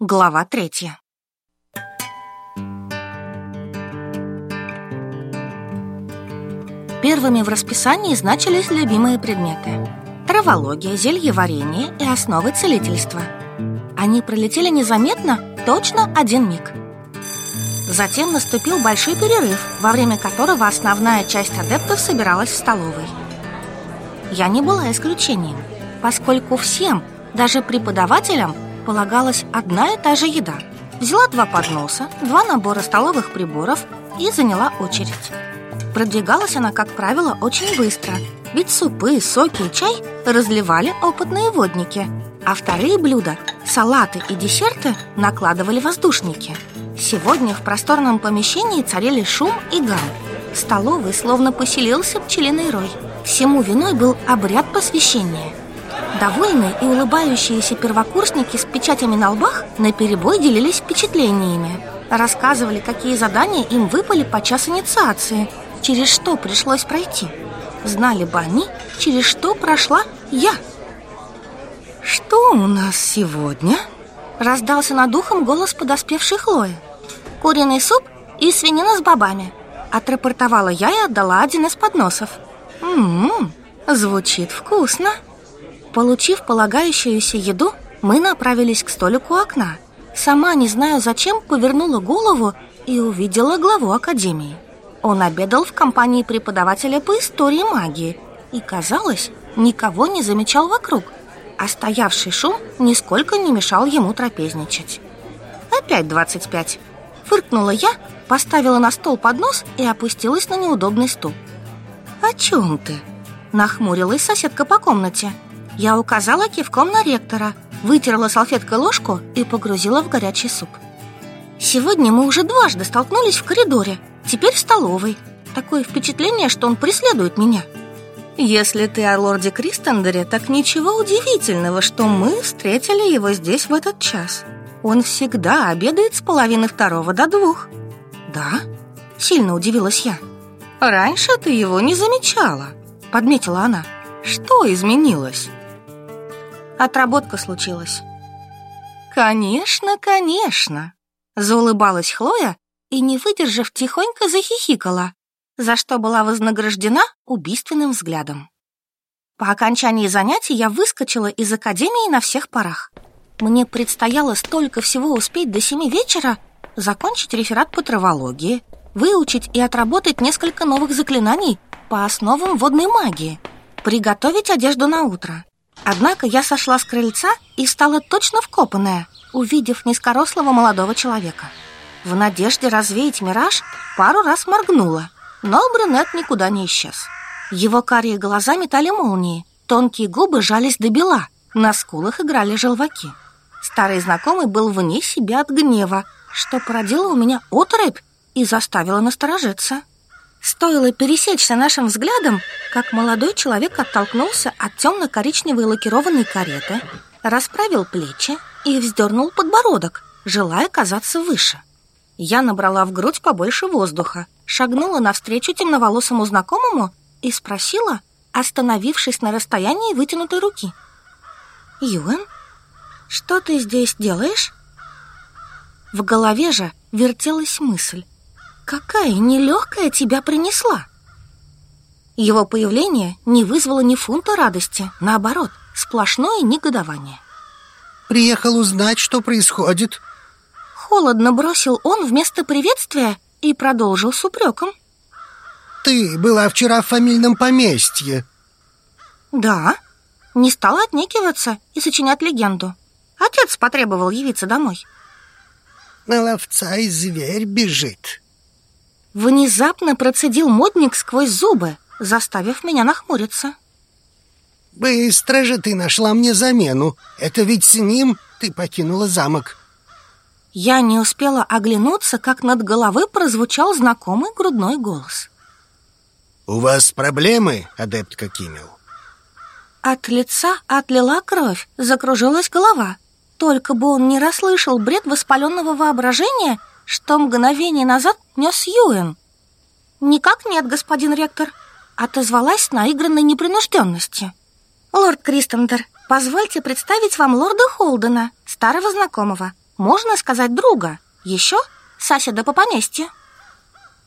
Глава третья. Первыми в расписании значились любимые предметы. Травология, зелье варенье и основы целительства. Они пролетели незаметно точно один миг. Затем наступил большой перерыв, во время которого основная часть адептов собиралась в столовой. Я не была исключением, поскольку всем, даже преподавателям, Полагалась одна и та же еда. Взяла два подноса, два набора столовых приборов и заняла очередь. Продвигалась она, как правило, очень быстро, ведь супы, соки и чай разливали опытные водники, а вторые блюда – салаты и десерты – накладывали воздушники. Сегодня в просторном помещении царили шум и гам. Столовый словно поселился пчелиный рой. Всему виной был обряд посвящения – Довольные и улыбающиеся первокурсники с печатями на лбах на перебой делились впечатлениями. Рассказывали, какие задания им выпали по час инициации, через что пришлось пройти. Знали бы они, через что прошла я. «Что у нас сегодня?» Раздался над ухом голос подоспевшей Хлои. «Куриный суп и свинина с бобами», Отрапортовала я и отдала один из подносов. «Ммм, звучит вкусно!» Получив полагающуюся еду, мы направились к столику окна. Сама, не знаю зачем, повернула голову и увидела главу академии. Он обедал в компании преподавателя по истории магии и, казалось, никого не замечал вокруг, а стоявший шум нисколько не мешал ему трапезничать. «Опять двадцать пять!» Фыркнула я, поставила на стол поднос и опустилась на неудобный стул. «О чем ты?» Нахмурилась соседка по комнате – я указала кивком на ректора, вытерла салфеткой ложку и погрузила в горячий суп. Сегодня мы уже дважды столкнулись в коридоре, теперь в столовой. Такое впечатление, что он преследует меня. Если ты о лорде Кристендере, так ничего удивительного, что мы встретили его здесь в этот час. Он всегда обедает с половины второго до двух. Да? Сильно удивилась я. Раньше ты его не замечала, подметила она. Что изменилось? Отработка случилась. Конечно, конечно. Заулыбалась Хлоя и, не выдержав, тихонько захихикала, за что была вознаграждена убийственным взглядом. По окончании занятий я выскочила из академии на всех парах. Мне предстояло столько всего успеть до семи вечера, закончить реферат по травологии, выучить и отработать несколько новых заклинаний по основам водной магии, приготовить одежду на утро, Однако я сошла с крыльца и стала точно вкопанная, увидев низкорослого молодого человека. В надежде развеять мираж пару раз моргнула, но брюнет никуда не исчез. Его карие глаза метали молнии, тонкие губы жались до бела, на скулах играли желваки. Старый знакомый был вне себя от гнева, что породило у меня отрыбь и заставило насторожиться. Стоило пересечься нашим взглядом, как молодой человек оттолкнулся от темно-коричневой лакированной кареты, расправил плечи и вздернул подбородок, желая казаться выше. Я набрала в грудь побольше воздуха, шагнула навстречу темноволосому знакомому и спросила, остановившись на расстоянии вытянутой руки. «Юэн, что ты здесь делаешь?» В голове же вертелась мысль, Какая нелегкая тебя принесла! Его появление не вызвало ни фунта радости, наоборот, сплошное негодование. Приехал узнать, что происходит. Холодно бросил он вместо приветствия и продолжил с упреком. Ты была вчера в фамильном поместье. Да, не стала отнекиваться и сочинять легенду. Отец потребовал явиться домой. На ловца и зверь бежит. Внезапно процедил модник сквозь зубы, заставив меня нахмуриться. Быстро же ты нашла мне замену. Это ведь с ним ты покинула замок. Я не успела оглянуться, как над головой прозвучал знакомый грудной голос. У вас проблемы, адепт Кокимил? От лица отлила кровь, закружилась голова. Только бы он не расслышал бред воспаленного воображения что мгновение назад нес Юэн. «Никак нет, господин ректор», — отозвалась наигранной непринужденности. «Лорд Кристендер, позвольте представить вам лорда Холдена, старого знакомого, можно сказать друга, еще соседа по поместью».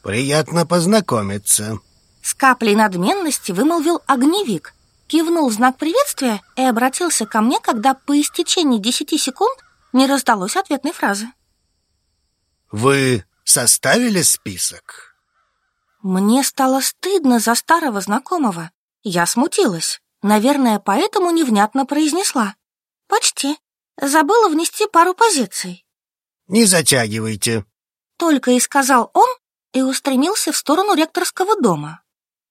«Приятно познакомиться», — с каплей надменности вымолвил огневик, кивнул в знак приветствия и обратился ко мне, когда по истечении десяти секунд не раздалось ответной фразы. Вы составили список? Мне стало стыдно за старого знакомого. Я смутилась. Наверное, поэтому невнятно произнесла. Почти. Забыла внести пару позиций. Не затягивайте. Только и сказал он и устремился в сторону ректорского дома.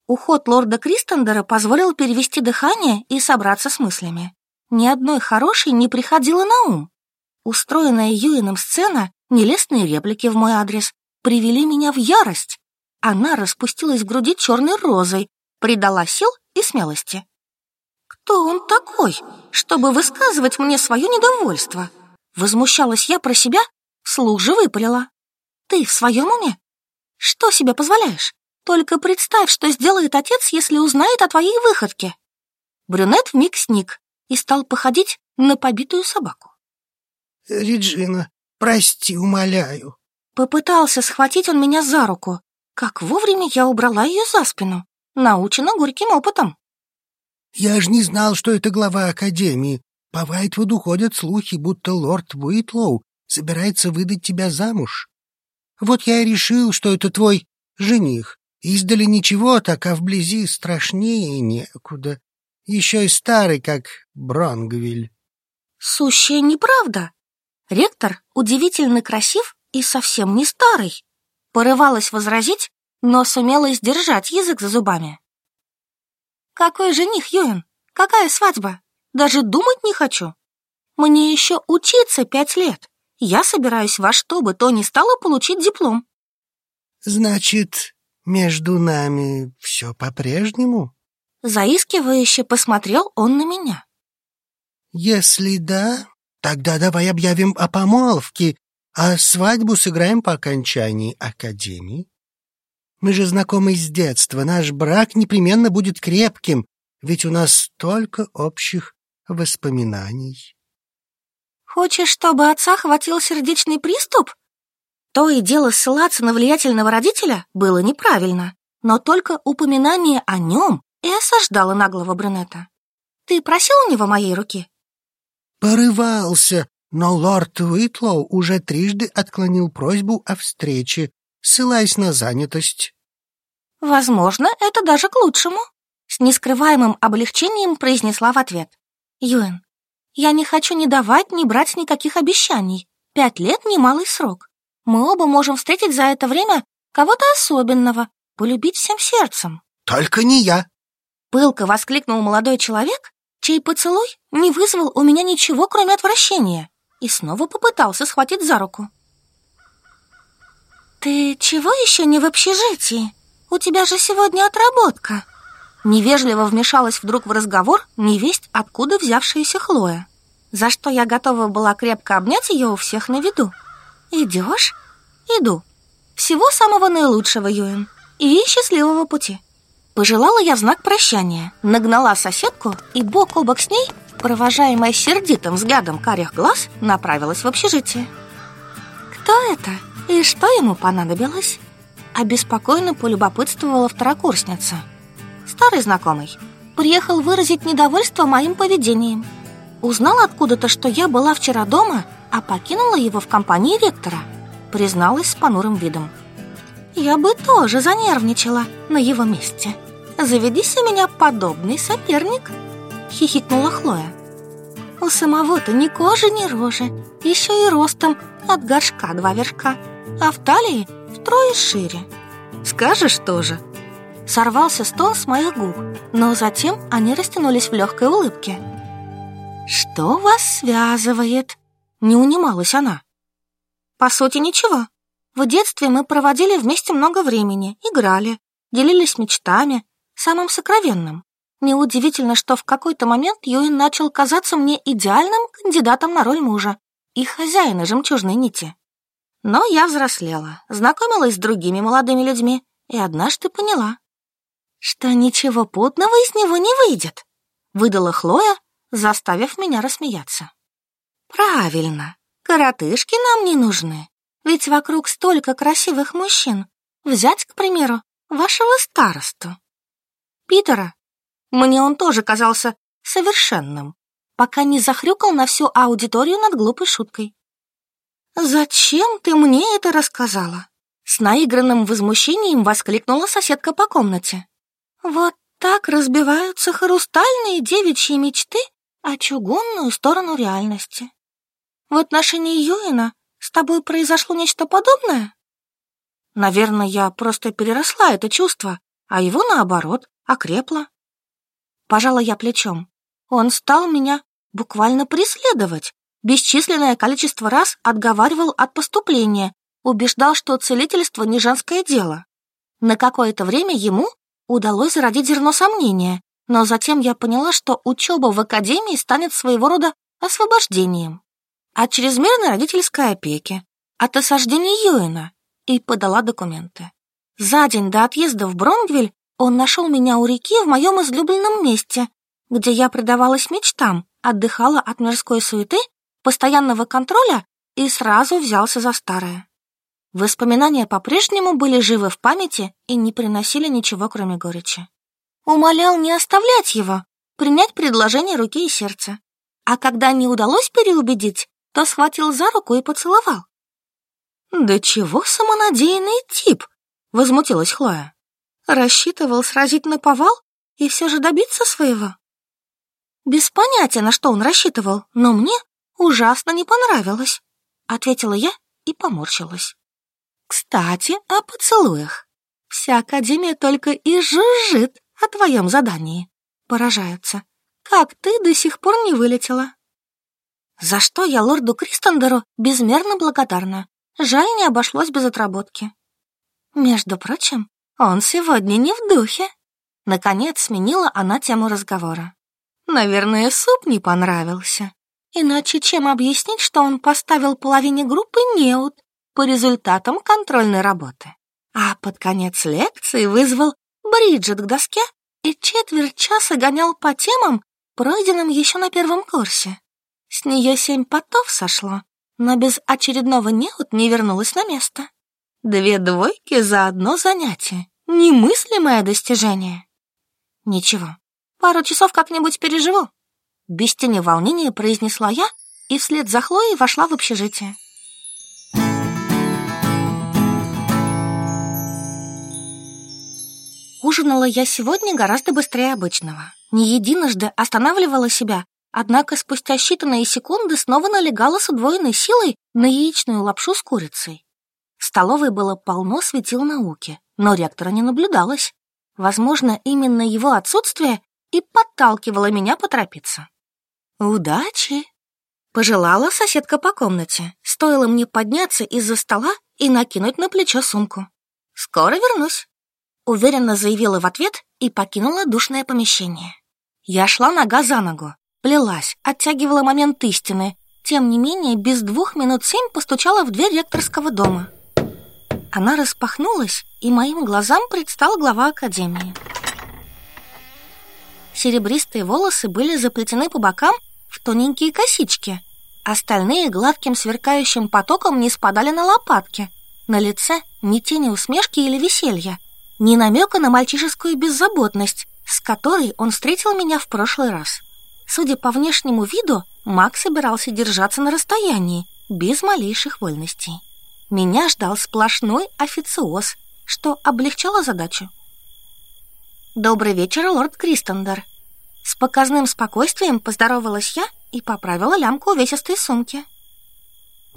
Уход лорда Кристендера позволил перевести дыхание и собраться с мыслями. Ни одной хорошей не приходило на ум. Устроенная Юином сцена Нелестные реплики в мой адрес привели меня в ярость. Она распустилась в груди черной розой, придала сил и смелости. «Кто он такой, чтобы высказывать мне свое недовольство?» Возмущалась я про себя, слух же выпалила. «Ты в своем уме? Что себе позволяешь? Только представь, что сделает отец, если узнает о твоей выходке!» Брюнет вмиг сник и стал походить на побитую собаку. «Реджина, Прости, умоляю. Попытался схватить он меня за руку. Как вовремя я убрала ее за спину, научена горьким опытом. Я ж не знал, что это глава Академии. По Вайтвуду ходят слухи, будто лорд Уитлоу собирается выдать тебя замуж. Вот я и решил, что это твой жених. Издали ничего, так а вблизи страшнее некуда. Еще и старый, как Бронгвиль. Сущая неправда, Ректор удивительно красив и совсем не старый. Порывалась возразить, но сумела сдержать язык за зубами. «Какой жених, Юэн? Какая свадьба? Даже думать не хочу. Мне еще учиться пять лет. Я собираюсь во что бы то ни стало получить диплом». «Значит, между нами все по-прежнему?» Заискивающе посмотрел он на меня. «Если да, Тогда давай объявим о помолвке, а свадьбу сыграем по окончании академии. Мы же знакомы с детства, наш брак непременно будет крепким, ведь у нас столько общих воспоминаний. Хочешь, чтобы отца хватил сердечный приступ? То и дело ссылаться на влиятельного родителя было неправильно, но только упоминание о нем и осаждало наглого брюнета. Ты просил у него моей руки? порывался, но лорд Уитлоу уже трижды отклонил просьбу о встрече, ссылаясь на занятость. «Возможно, это даже к лучшему», — с нескрываемым облегчением произнесла в ответ. «Юэн, я не хочу ни давать, ни брать никаких обещаний. Пять лет — немалый срок. Мы оба можем встретить за это время кого-то особенного, полюбить всем сердцем». «Только не я!» — пылко воскликнул молодой человек чей поцелуй не вызвал у меня ничего, кроме отвращения, и снова попытался схватить за руку. «Ты чего еще не в общежитии? У тебя же сегодня отработка!» Невежливо вмешалась вдруг в разговор невесть, откуда взявшаяся Хлоя, за что я готова была крепко обнять ее у всех на виду. «Идешь?» «Иду. Всего самого наилучшего, Юэн, и счастливого пути!» Пожелала я знак прощания, нагнала соседку и бок о бок с ней, провожаемая сердитым взглядом карих глаз, направилась в общежитие. Кто это и что ему понадобилось? Обеспокоенно полюбопытствовала второкурсница. Старый знакомый приехал выразить недовольство моим поведением. Узнал откуда-то, что я была вчера дома, а покинула его в компании ректора. Призналась с понурым видом. Я бы тоже занервничала на его месте. Заведись у меня подобный соперник, хихикнула Хлоя. У самого-то ни кожи, ни рожи, еще и ростом от горшка два вершка, а в талии втрое шире. Скажешь тоже. Сорвался стон с моих губ, но затем они растянулись в легкой улыбке. «Что вас связывает?» — не унималась она. «По сути, ничего», в детстве мы проводили вместе много времени, играли, делились мечтами, самым сокровенным. Неудивительно, что в какой-то момент Юин начал казаться мне идеальным кандидатом на роль мужа и хозяина жемчужной нити. Но я взрослела, знакомилась с другими молодыми людьми и однажды поняла, что ничего путного из него не выйдет, выдала Хлоя, заставив меня рассмеяться. «Правильно, коротышки нам не нужны. Ведь вокруг столько красивых мужчин. Взять, к примеру, вашего старосту. Питера. Мне он тоже казался совершенным, пока не захрюкал на всю аудиторию над глупой шуткой. «Зачем ты мне это рассказала?» С наигранным возмущением воскликнула соседка по комнате. «Вот так разбиваются хрустальные девичьи мечты о чугунную сторону реальности. В отношении Юина с тобой произошло нечто подобное? Наверное, я просто переросла это чувство, а его, наоборот, окрепло. Пожала я плечом. Он стал меня буквально преследовать. Бесчисленное количество раз отговаривал от поступления, убеждал, что целительство не женское дело. На какое-то время ему удалось зародить зерно сомнения, но затем я поняла, что учеба в академии станет своего рода освобождением. А от чрезмерной родительской опеки, от осаждения Юэна и подала документы. За день до отъезда в Бронгвиль он нашел меня у реки в моем излюбленном месте, где я предавалась мечтам, отдыхала от мирской суеты, постоянного контроля и сразу взялся за старое. Воспоминания по-прежнему были живы в памяти и не приносили ничего, кроме горечи. Умолял не оставлять его, принять предложение руки и сердца. А когда не удалось переубедить, Та схватил за руку и поцеловал. «Да чего самонадеянный тип!» — возмутилась Хлоя. «Рассчитывал сразить на повал и все же добиться своего?» «Без понятия, на что он рассчитывал, но мне ужасно не понравилось», — ответила я и поморщилась. «Кстати, о поцелуях. Вся Академия только и жужжит о твоем задании», — поражаются. «Как ты до сих пор не вылетела?» за что я лорду Кристендеру безмерно благодарна. Жаль, не обошлось без отработки. Между прочим, он сегодня не в духе. Наконец сменила она тему разговора. Наверное, суп не понравился. Иначе чем объяснить, что он поставил половине группы неуд по результатам контрольной работы? А под конец лекции вызвал Бриджит к доске и четверть часа гонял по темам, пройденным еще на первом курсе. С нее семь потов сошло, но без очередного неуд не вернулась на место. Две двойки за одно занятие. Немыслимое достижение. Ничего, пару часов как-нибудь переживу. Без тени волнения произнесла я и вслед за Хлоей вошла в общежитие. Ужинала я сегодня гораздо быстрее обычного. Не единожды останавливала себя, Однако спустя считанные секунды снова налегала с удвоенной силой на яичную лапшу с курицей. В столовой было полно светил науки, но ректора не наблюдалось. Возможно, именно его отсутствие и подталкивало меня поторопиться. «Удачи!» — пожелала соседка по комнате. Стоило мне подняться из-за стола и накинуть на плечо сумку. «Скоро вернусь!» — уверенно заявила в ответ и покинула душное помещение. Я шла нога за ногу, Плелась, оттягивала момент истины. Тем не менее, без двух минут семь постучала в дверь ректорского дома. Она распахнулась, и моим глазам предстал глава академии. Серебристые волосы были заплетены по бокам в тоненькие косички. Остальные гладким сверкающим потоком не спадали на лопатки. На лице ни тени усмешки или веселья, ни намека на мальчишескую беззаботность, с которой он встретил меня в прошлый раз. Судя по внешнему виду, Мак собирался держаться на расстоянии, без малейших вольностей. Меня ждал сплошной официоз, что облегчало задачу. «Добрый вечер, лорд Кристендер!» С показным спокойствием поздоровалась я и поправила лямку увесистой сумки.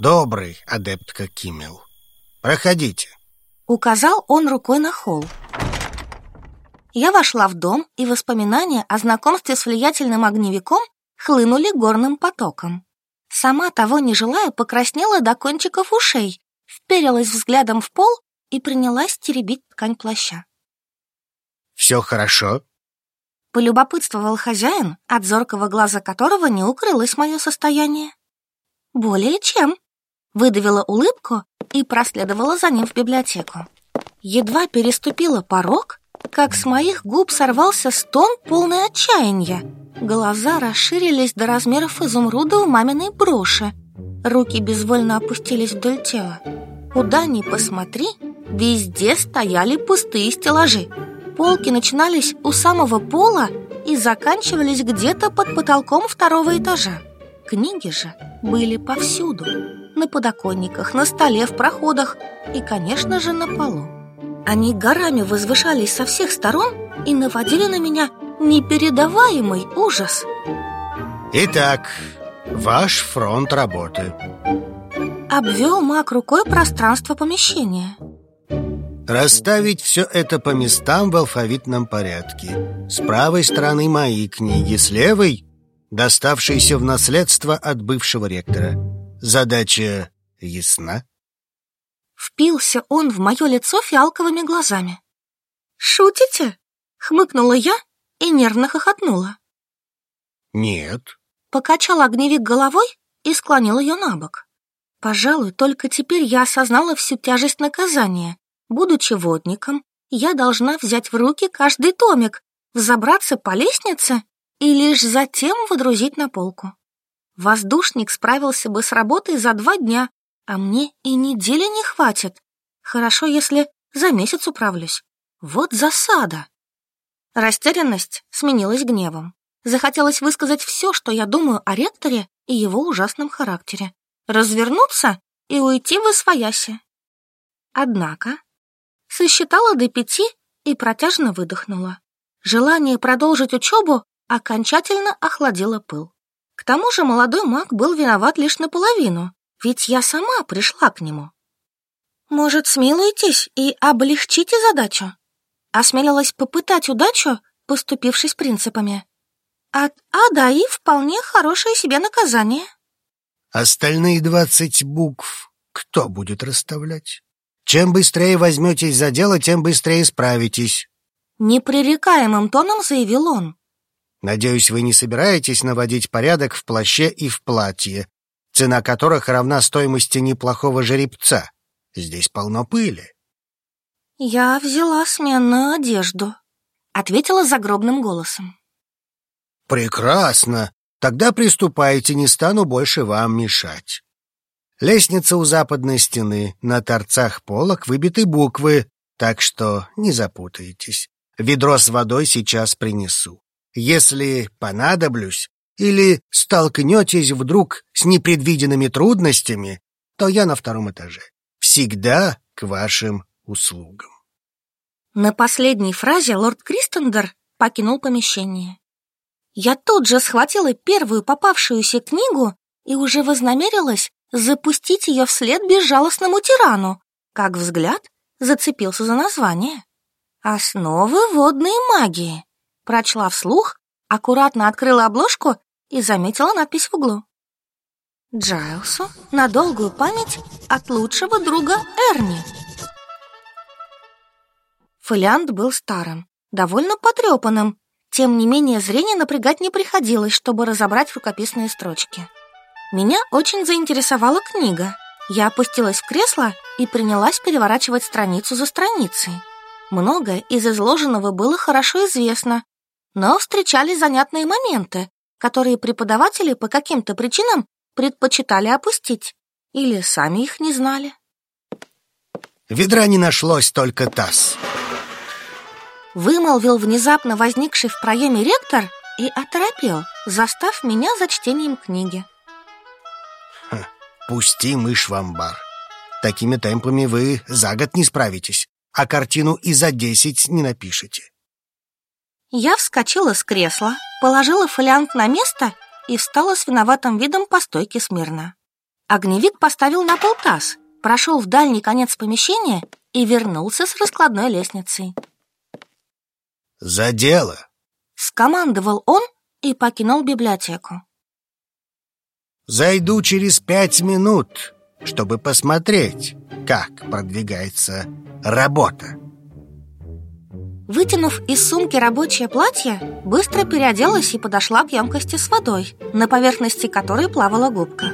«Добрый, адептка Киммел. Проходите!» Указал он рукой на холл, я вошла в дом, и воспоминания о знакомстве с влиятельным огневиком хлынули горным потоком. Сама того не желая, покраснела до кончиков ушей, вперилась взглядом в пол и принялась теребить ткань плаща. «Все хорошо?» Полюбопытствовал хозяин, от зоркого глаза которого не укрылось мое состояние. «Более чем!» Выдавила улыбку и проследовала за ним в библиотеку. Едва переступила порог, как с моих губ сорвался стон, полное отчаяния. Глаза расширились до размеров изумруда у маминой броши. Руки безвольно опустились вдоль тела. Куда ни посмотри, везде стояли пустые стеллажи. Полки начинались у самого пола и заканчивались где-то под потолком второго этажа. Книги же были повсюду. На подоконниках, на столе, в проходах и, конечно же, на полу. Они горами возвышались со всех сторон и наводили на меня непередаваемый ужас. Итак, ваш фронт работы. Обвел маг рукой пространство помещения. Расставить все это по местам в алфавитном порядке. С правой стороны мои книги, с левой — доставшиеся в наследство от бывшего ректора. Задача ясна? Впился он в мое лицо фиалковыми глазами. «Шутите?» — хмыкнула я и нервно хохотнула. «Нет». Покачал огневик головой и склонил ее на бок. Пожалуй, только теперь я осознала всю тяжесть наказания. Будучи водником, я должна взять в руки каждый томик, взобраться по лестнице и лишь затем водрузить на полку. Воздушник справился бы с работой за два дня, а мне и недели не хватит. Хорошо, если за месяц управлюсь. Вот засада. Растерянность сменилась гневом. Захотелось высказать все, что я думаю о ректоре и его ужасном характере. Развернуться и уйти в освояси. Однако сосчитала до пяти и протяжно выдохнула. Желание продолжить учебу окончательно охладило пыл. К тому же молодой маг был виноват лишь наполовину, ведь я сама пришла к нему. Может, смилуетесь и облегчите задачу? Осмелилась попытать удачу, поступившись принципами. От А до И вполне хорошее себе наказание. Остальные двадцать букв кто будет расставлять? Чем быстрее возьметесь за дело, тем быстрее справитесь. Непререкаемым тоном заявил он. Надеюсь, вы не собираетесь наводить порядок в плаще и в платье, цена которых равна стоимости неплохого жеребца. Здесь полно пыли. «Я взяла сменную одежду», — ответила загробным голосом. «Прекрасно. Тогда приступайте, не стану больше вам мешать». Лестница у западной стены, на торцах полок выбиты буквы, так что не запутайтесь. Ведро с водой сейчас принесу. Если понадоблюсь, или столкнетесь вдруг с непредвиденными трудностями, то я на втором этаже. Всегда к вашим услугам. На последней фразе лорд Кристендер покинул помещение. Я тут же схватила первую попавшуюся книгу и уже вознамерилась запустить ее вслед безжалостному тирану, как взгляд зацепился за название. «Основы водной магии», прочла вслух, аккуратно открыла обложку и заметила надпись в углу. Джайлсу на долгую память от лучшего друга Эрни. Фолиант был старым, довольно потрепанным. Тем не менее, зрение напрягать не приходилось, чтобы разобрать рукописные строчки. Меня очень заинтересовала книга. Я опустилась в кресло и принялась переворачивать страницу за страницей. Многое из изложенного было хорошо известно, но встречались занятные моменты, которые преподаватели по каким-то причинам предпочитали опустить или сами их не знали. Ведра не нашлось, только таз. Вымолвил внезапно возникший в проеме ректор и оторопел, застав меня за чтением книги. Ха, пусти мышь в амбар. Такими темпами вы за год не справитесь, а картину и за десять не напишете. Я вскочила с кресла, положила фолиант на место и встала с виноватым видом по стойке смирно. Огневик поставил на пол таз, прошел в дальний конец помещения и вернулся с раскладной лестницей. «За дело!» — скомандовал он и покинул библиотеку. «Зайду через пять минут, чтобы посмотреть, как продвигается работа». Вытянув из сумки рабочее платье, быстро переоделась и подошла к емкости с водой, на поверхности которой плавала губка.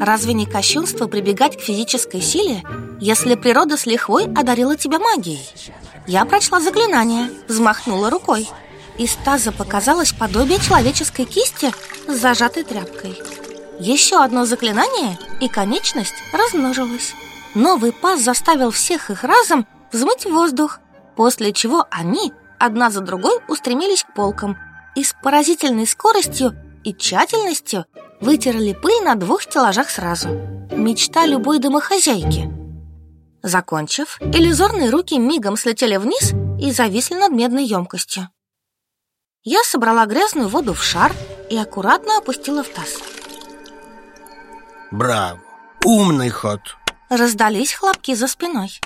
Разве не кощунство прибегать к физической силе, если природа с лихвой одарила тебя магией? Я прочла заклинание, взмахнула рукой. Из таза показалось подобие человеческой кисти с зажатой тряпкой. Еще одно заклинание, и конечность размножилась. Новый паз заставил всех их разом взмыть воздух – после чего они одна за другой устремились к полкам и с поразительной скоростью и тщательностью вытерли пыль на двух стеллажах сразу. Мечта любой домохозяйки. Закончив, иллюзорные руки мигом слетели вниз и зависли над медной емкостью. Я собрала грязную воду в шар и аккуратно опустила в таз. Браво! Умный ход! Раздались хлопки за спиной.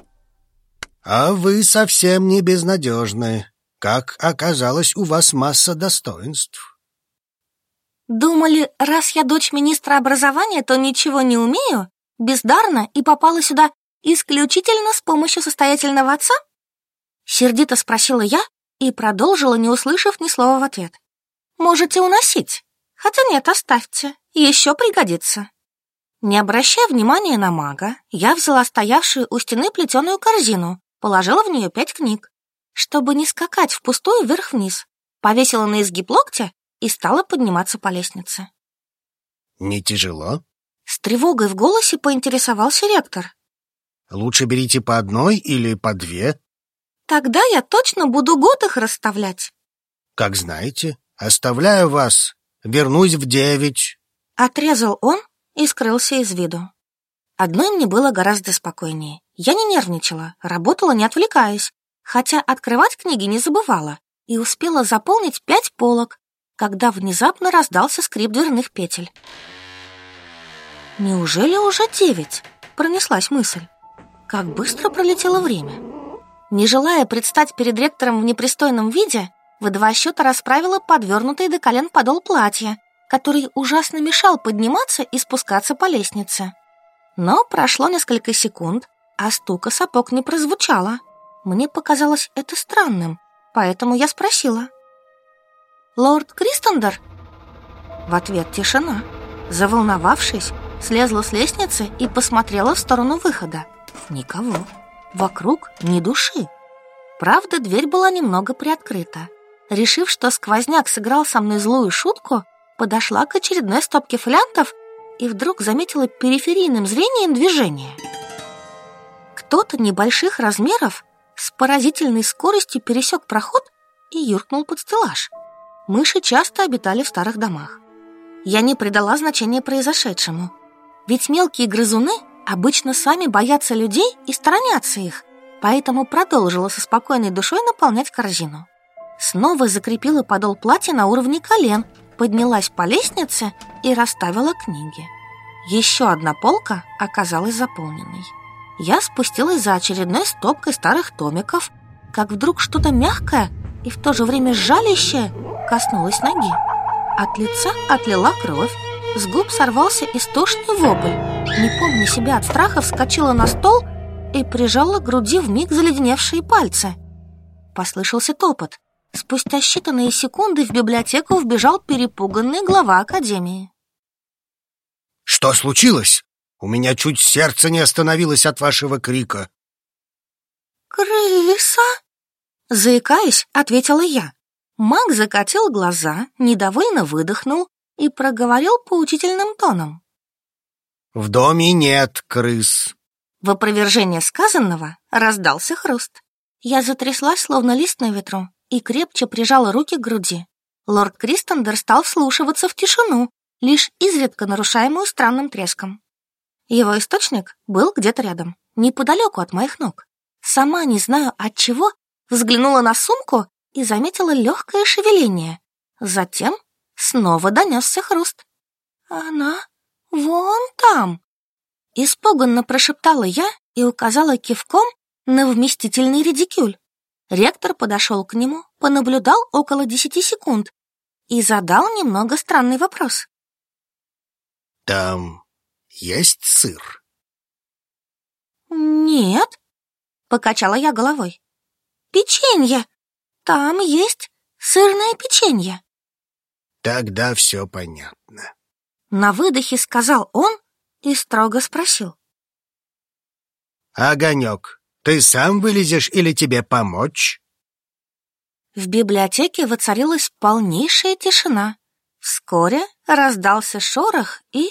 А вы совсем не безнадежны. Как оказалось, у вас масса достоинств. Думали, раз я дочь министра образования, то ничего не умею, бездарно и попала сюда исключительно с помощью состоятельного отца? Сердито спросила я и продолжила, не услышав ни слова в ответ. Можете уносить. Хотя нет, оставьте. Еще пригодится. Не обращая внимания на мага, я взяла стоявшую у стены плетеную корзину положила в нее пять книг. Чтобы не скакать впустую вверх-вниз, повесила на изгиб локтя и стала подниматься по лестнице. «Не тяжело?» С тревогой в голосе поинтересовался ректор. «Лучше берите по одной или по две?» «Тогда я точно буду год их расставлять». «Как знаете, оставляю вас, вернусь в девять». Отрезал он и скрылся из виду. Одной мне было гораздо спокойнее. Я не нервничала, работала не отвлекаясь, хотя открывать книги не забывала и успела заполнить пять полок, когда внезапно раздался скрип дверных петель. «Неужели уже девять?» — пронеслась мысль. Как быстро пролетело время. Не желая предстать перед ректором в непристойном виде, в два счета расправила подвернутый до колен подол платья, который ужасно мешал подниматься и спускаться по лестнице. Но прошло несколько секунд, а стука сапог не прозвучало. Мне показалось это странным, поэтому я спросила. «Лорд Кристендер?» В ответ тишина. Заволновавшись, слезла с лестницы и посмотрела в сторону выхода. Никого. Вокруг ни души. Правда, дверь была немного приоткрыта. Решив, что сквозняк сыграл со мной злую шутку, подошла к очередной стопке флянтов и вдруг заметила периферийным зрением движение. Кто-то небольших размеров с поразительной скоростью пересек проход и юркнул под стеллаж. Мыши часто обитали в старых домах. Я не придала значения произошедшему. Ведь мелкие грызуны обычно сами боятся людей и сторонятся их, поэтому продолжила со спокойной душой наполнять корзину. Снова закрепила подол платья на уровне колен – поднялась по лестнице и расставила книги. Еще одна полка оказалась заполненной. Я спустилась за очередной стопкой старых томиков, как вдруг что-то мягкое и в то же время жалящее коснулось ноги. От лица отлила кровь, с губ сорвался истошный вопль. Не помня себя от страха, вскочила на стол и прижала к груди вмиг заледеневшие пальцы. Послышался топот. Спустя считанные секунды в библиотеку вбежал перепуганный глава академии. «Что случилось? У меня чуть сердце не остановилось от вашего крика». «Крыса?» Заикаясь, ответила я. Маг закатил глаза, недовольно выдохнул и проговорил поучительным тоном. «В доме нет крыс». В опровержение сказанного раздался хруст. Я затряслась, словно лист на ветру и крепче прижала руки к груди. Лорд Кристендер стал вслушиваться в тишину, лишь изредка нарушаемую странным треском. Его источник был где-то рядом, неподалеку от моих ног. Сама не знаю от чего, взглянула на сумку и заметила легкое шевеление. Затем снова донесся хруст. «Она вон там!» Испуганно прошептала я и указала кивком на вместительный редикюль. Ректор подошел к нему, понаблюдал около десяти секунд и задал немного странный вопрос. «Там есть сыр?» «Нет», — покачала я головой. «Печенье! Там есть сырное печенье!» «Тогда все понятно», — на выдохе сказал он и строго спросил. «Огонек, ты сам вылезешь или тебе помочь?» В библиотеке воцарилась полнейшая тишина. Вскоре раздался шорох, и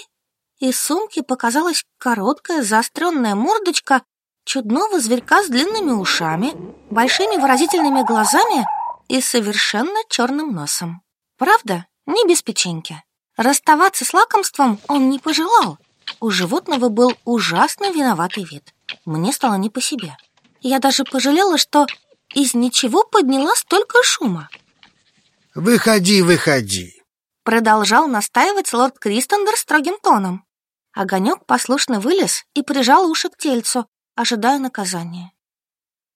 из сумки показалась короткая заостренная мордочка чудного зверька с длинными ушами, большими выразительными глазами и совершенно черным носом. Правда, не без печеньки. Расставаться с лакомством он не пожелал. У животного был ужасно виноватый вид. Мне стало не по себе. Я даже пожалела, что из ничего подняла столько шума. «Выходи, выходи!» Продолжал настаивать лорд Кристендер строгим тоном. Огонек послушно вылез и прижал уши к тельцу, ожидая наказания.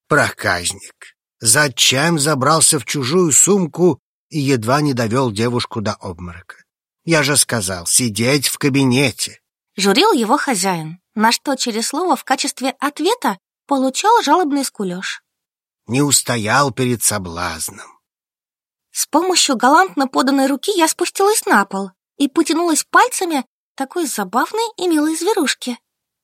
«Проказник! Зачем забрался в чужую сумку и едва не довел девушку до обморока? Я же сказал, сидеть в кабинете!» Журил его хозяин, на что через слово в качестве ответа получал жалобный скулеж. Не устоял перед соблазном. С помощью галантно поданной руки я спустилась на пол и потянулась пальцами такой забавной и милой зверушки.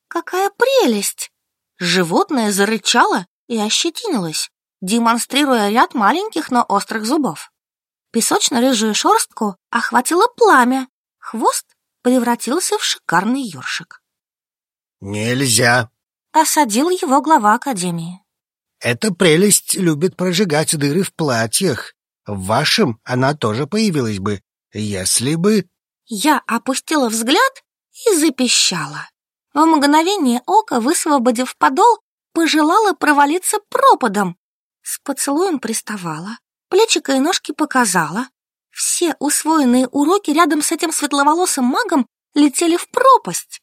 Какая прелесть! Животное зарычало и ощетинилось, демонстрируя ряд маленьких, но острых зубов. Песочно-рыжую шерстку охватило пламя, хвост превратился в шикарный ёршик. «Нельзя!» осадил его глава Академии. «Эта прелесть любит прожигать дыры в платьях. В вашем она тоже появилась бы, если бы...» Я опустила взгляд и запищала. В мгновение ока, высвободив подол, пожелала провалиться пропадом. С поцелуем приставала, плечика и ножки показала. Все усвоенные уроки рядом с этим светловолосым магом летели в пропасть.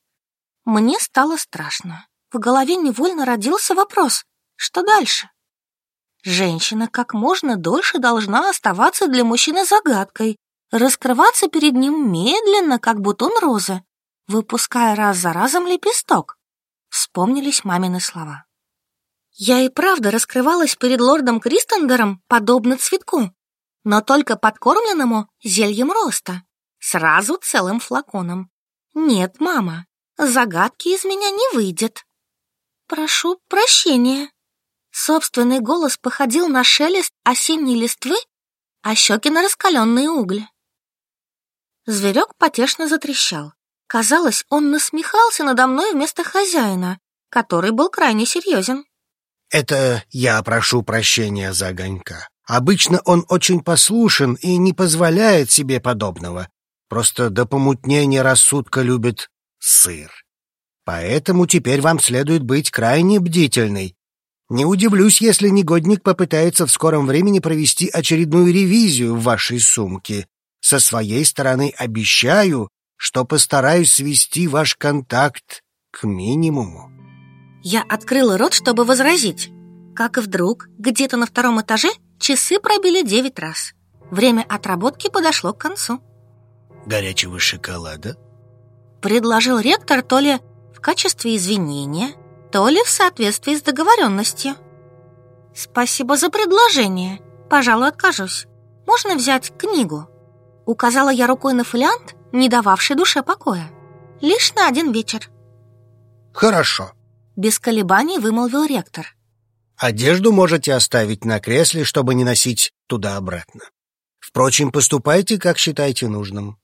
Мне стало страшно в голове невольно родился вопрос, что дальше? Женщина как можно дольше должна оставаться для мужчины загадкой, раскрываться перед ним медленно, как бутон розы, выпуская раз за разом лепесток. Вспомнились мамины слова. Я и правда раскрывалась перед лордом Кристендером, подобно цветку, но только подкормленному зельем роста, сразу целым флаконом. Нет, мама, загадки из меня не выйдет прошу прощения». Собственный голос походил на шелест осенней листвы, а щеки на раскаленные угли. Зверек потешно затрещал. Казалось, он насмехался надо мной вместо хозяина, который был крайне серьезен. «Это я прошу прощения за огонька. Обычно он очень послушен и не позволяет себе подобного. Просто до помутнения рассудка любит сыр. Поэтому теперь вам следует быть крайне бдительной. Не удивлюсь, если негодник попытается в скором времени провести очередную ревизию в вашей сумке. Со своей стороны обещаю, что постараюсь свести ваш контакт к минимуму. Я открыла рот, чтобы возразить. Как и вдруг, где-то на втором этаже часы пробили девять раз. Время отработки подошло к концу. Горячего шоколада? Предложил ректор то ли качестве извинения, то ли в соответствии с договоренностью. Спасибо за предложение. Пожалуй, откажусь. Можно взять книгу? Указала я рукой на фолиант, не дававший душе покоя. Лишь на один вечер. Хорошо. Без колебаний вымолвил ректор. Одежду можете оставить на кресле, чтобы не носить туда-обратно. Впрочем, поступайте, как считаете нужным.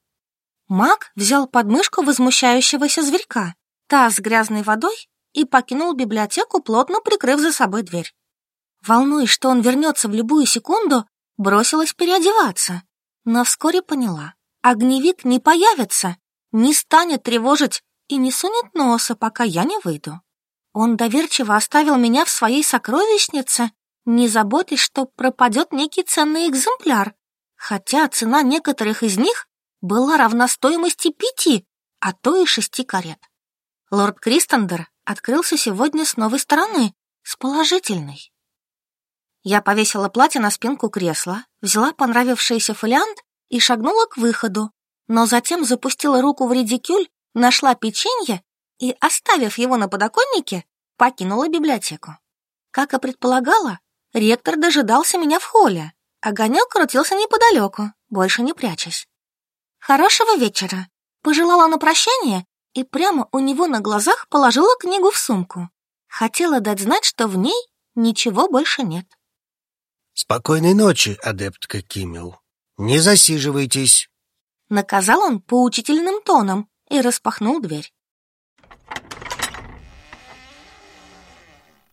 Маг взял подмышку возмущающегося зверька таз с грязной водой и покинул библиотеку, плотно прикрыв за собой дверь. Волнуясь, что он вернется в любую секунду, бросилась переодеваться, но вскоре поняла. Огневик не появится, не станет тревожить и не сунет носа, пока я не выйду. Он доверчиво оставил меня в своей сокровищнице, не заботясь, что пропадет некий ценный экземпляр, хотя цена некоторых из них была равна стоимости пяти, а то и шести карет. Лорд Кристендер открылся сегодня с новой стороны, с положительной. Я повесила платье на спинку кресла, взяла понравившийся фолиант и шагнула к выходу, но затем запустила руку в редикюль, нашла печенье и, оставив его на подоконнике, покинула библиотеку. Как и предполагала, ректор дожидался меня в холле. Огонек крутился неподалеку, больше не прячась. «Хорошего вечера!» Пожелала на прощание и прямо у него на глазах положила книгу в сумку. Хотела дать знать, что в ней ничего больше нет. «Спокойной ночи, адептка Кимил. Не засиживайтесь!» Наказал он поучительным тоном и распахнул дверь.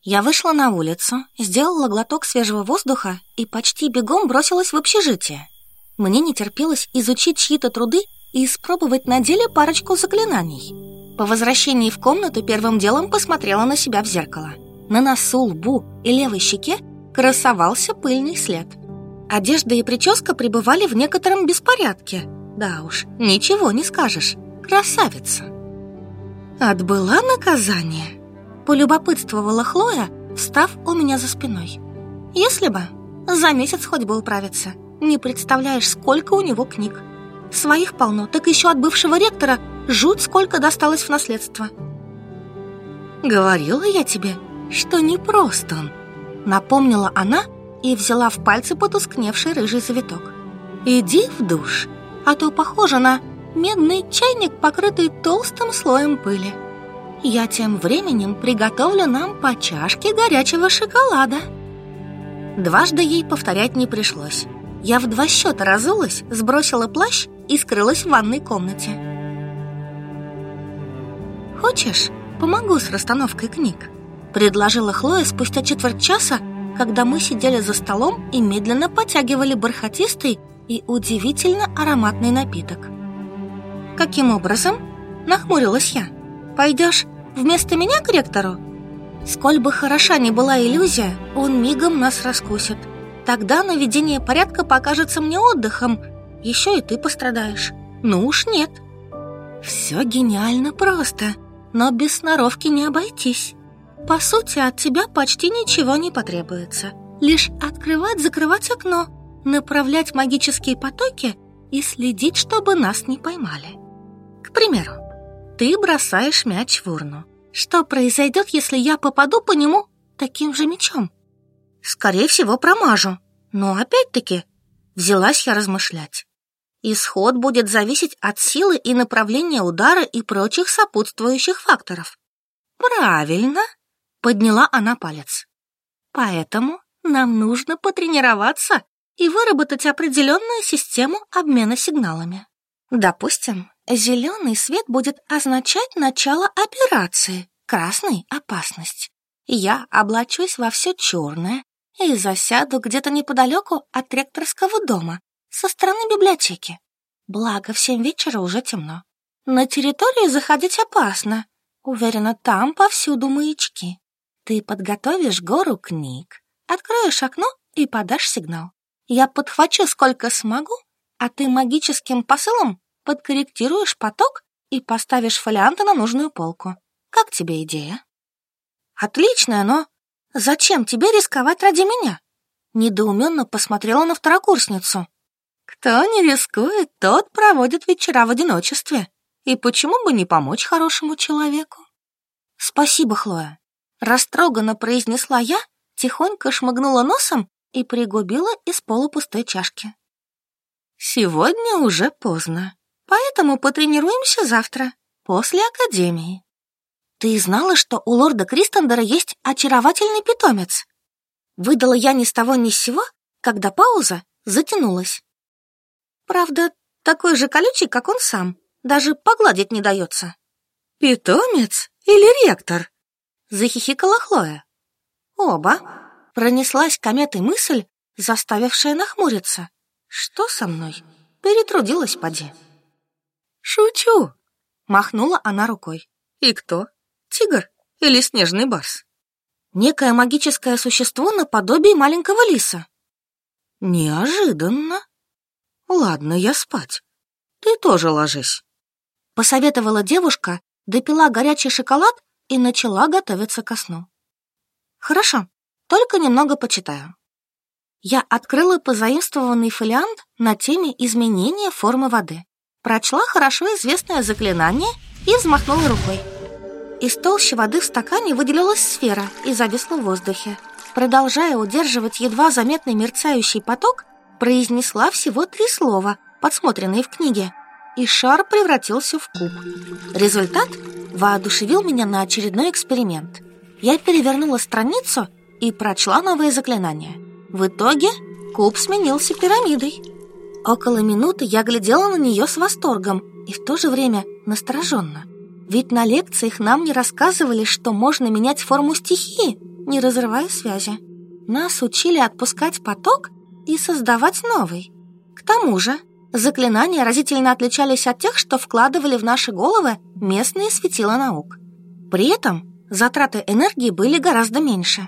Я вышла на улицу, сделала глоток свежего воздуха и почти бегом бросилась в общежитие. Мне не терпелось изучить чьи-то труды и испробовать на деле парочку заклинаний. По возвращении в комнату первым делом посмотрела на себя в зеркало. На носу, лбу и левой щеке красовался пыльный след. Одежда и прическа пребывали в некотором беспорядке. Да уж, ничего не скажешь. Красавица. Отбыла наказание. Полюбопытствовала Хлоя, встав у меня за спиной. Если бы, за месяц хоть бы управиться. Не представляешь, сколько у него книг. Своих полно, так еще от бывшего ректора. Жуть, сколько досталось в наследство. Говорила я тебе, что непрост он. Напомнила она и взяла в пальцы потускневший рыжий завиток. Иди в душ, а то похоже на медный чайник, покрытый толстым слоем пыли. Я тем временем приготовлю нам по чашке горячего шоколада. Дважды ей повторять не пришлось. Я в два счета разулась, сбросила плащ и скрылась в ванной комнате. «Хочешь, помогу с расстановкой книг?» – предложила Хлоя спустя четверть часа, когда мы сидели за столом и медленно потягивали бархатистый и удивительно ароматный напиток. «Каким образом?» – нахмурилась я. «Пойдешь вместо меня к ректору?» Сколь бы хороша ни была иллюзия, он мигом нас раскусит. Тогда наведение порядка покажется мне отдыхом, еще и ты пострадаешь. Ну уж нет. Все гениально просто, но без сноровки не обойтись. По сути, от тебя почти ничего не потребуется. Лишь открывать-закрывать окно, направлять магические потоки и следить, чтобы нас не поймали. К примеру, ты бросаешь мяч в урну. Что произойдет, если я попаду по нему таким же мячом? Скорее всего, промажу. Но опять-таки, взялась я размышлять. Исход будет зависеть от силы и направления удара и прочих сопутствующих факторов. Правильно, подняла она палец. Поэтому нам нужно потренироваться и выработать определенную систему обмена сигналами. Допустим, зеленый свет будет означать начало операции, красный — опасность. Я облачусь во все черное и засяду где-то неподалеку от ректорского дома, со стороны библиотеки. Благо, в семь вечера уже темно. На территорию заходить опасно. Уверена, там повсюду маячки. Ты подготовишь гору книг, откроешь окно и подашь сигнал. Я подхвачу сколько смогу, а ты магическим посылом подкорректируешь поток и поставишь фолианты на нужную полку. Как тебе идея? Отличная, но зачем тебе рисковать ради меня? Недоуменно посмотрела на второкурсницу. Кто не рискует, тот проводит вечера в одиночестве. И почему бы не помочь хорошему человеку? Спасибо, Хлоя. Растроганно произнесла я, тихонько шмыгнула носом и пригубила из полупустой чашки. Сегодня уже поздно, поэтому потренируемся завтра, после академии. Ты знала, что у лорда Кристендера есть очаровательный питомец? Выдала я ни с того ни с сего, когда пауза затянулась. Правда, такой же колючий, как он сам. Даже погладить не дается. Питомец или ректор? Захихикала Хлоя. Оба. Пронеслась кометой мысль, заставившая нахмуриться. Что со мной? Перетрудилась поди. Шучу. Махнула она рукой. И кто? Тигр или снежный барс? Некое магическое существо наподобие маленького лиса. Неожиданно «Ладно, я спать. Ты тоже ложись», — посоветовала девушка, допила горячий шоколад и начала готовиться ко сну. «Хорошо, только немного почитаю». Я открыла позаимствованный фолиант на теме изменения формы воды, прочла хорошо известное заклинание и взмахнула рукой. Из толщи воды в стакане выделилась сфера и зависла в воздухе. Продолжая удерживать едва заметный мерцающий поток, произнесла всего три слова, подсмотренные в книге, и шар превратился в куб. Результат воодушевил меня на очередной эксперимент. Я перевернула страницу и прочла новые заклинания. В итоге куб сменился пирамидой. Около минуты я глядела на нее с восторгом и в то же время настороженно. Ведь на лекциях нам не рассказывали, что можно менять форму стихии, не разрывая связи. Нас учили отпускать поток и создавать новый. К тому же, заклинания разительно отличались от тех, что вкладывали в наши головы местные светила наук. При этом затраты энергии были гораздо меньше.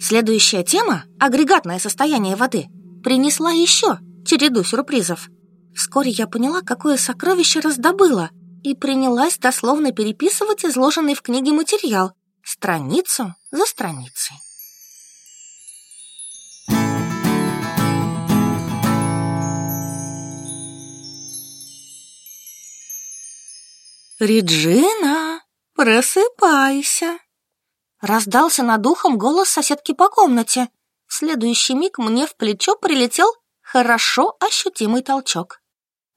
Следующая тема — агрегатное состояние воды — принесла еще череду сюрпризов. Вскоре я поняла, какое сокровище раздобыла, и принялась дословно переписывать изложенный в книге материал, страницу за страницей. «Реджина, просыпайся!» Раздался над ухом голос соседки по комнате. В следующий миг мне в плечо прилетел хорошо ощутимый толчок.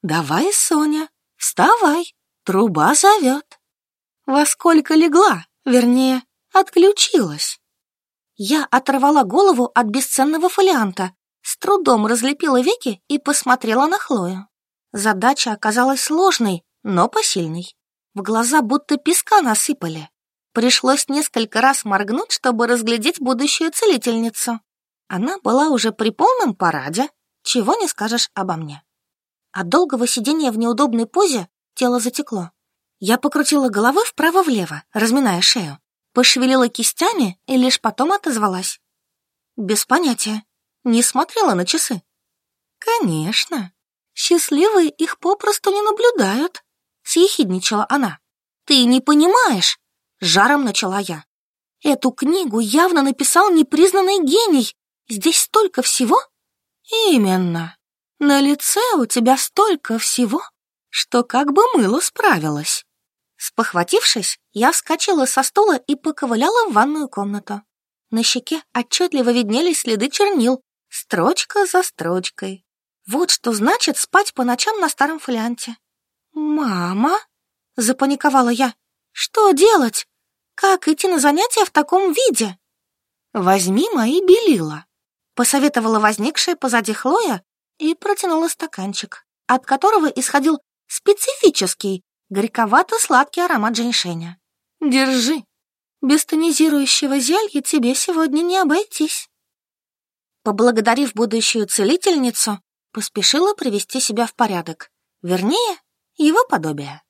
«Давай, Соня, вставай, труба зовет!» «Во сколько легла, вернее, отключилась!» Я оторвала голову от бесценного фолианта, с трудом разлепила веки и посмотрела на Хлою. Задача оказалась сложной, но посильной. В глаза будто песка насыпали. Пришлось несколько раз моргнуть, чтобы разглядеть будущую целительницу. Она была уже при полном параде, чего не скажешь обо мне. От долгого сидения в неудобной позе тело затекло. Я покрутила головы вправо-влево, разминая шею, пошевелила кистями и лишь потом отозвалась. Без понятия. Не смотрела на часы. Конечно. Счастливые их попросту не наблюдают съехидничала она. «Ты не понимаешь!» — жаром начала я. «Эту книгу явно написал непризнанный гений. Здесь столько всего?» «Именно. На лице у тебя столько всего, что как бы мыло справилось». Спохватившись, я вскочила со стула и поковыляла в ванную комнату. На щеке отчетливо виднелись следы чернил, строчка за строчкой. Вот что значит спать по ночам на старом фолианте. «Мама?» — запаниковала я. «Что делать? Как идти на занятия в таком виде?» «Возьми мои белила», — посоветовала возникшая позади Хлоя и протянула стаканчик, от которого исходил специфический, горьковато-сладкий аромат женьшеня. «Держи. Без тонизирующего зелья тебе сегодня не обойтись». Поблагодарив будущую целительницу, поспешила привести себя в порядок. Вернее, его подобие.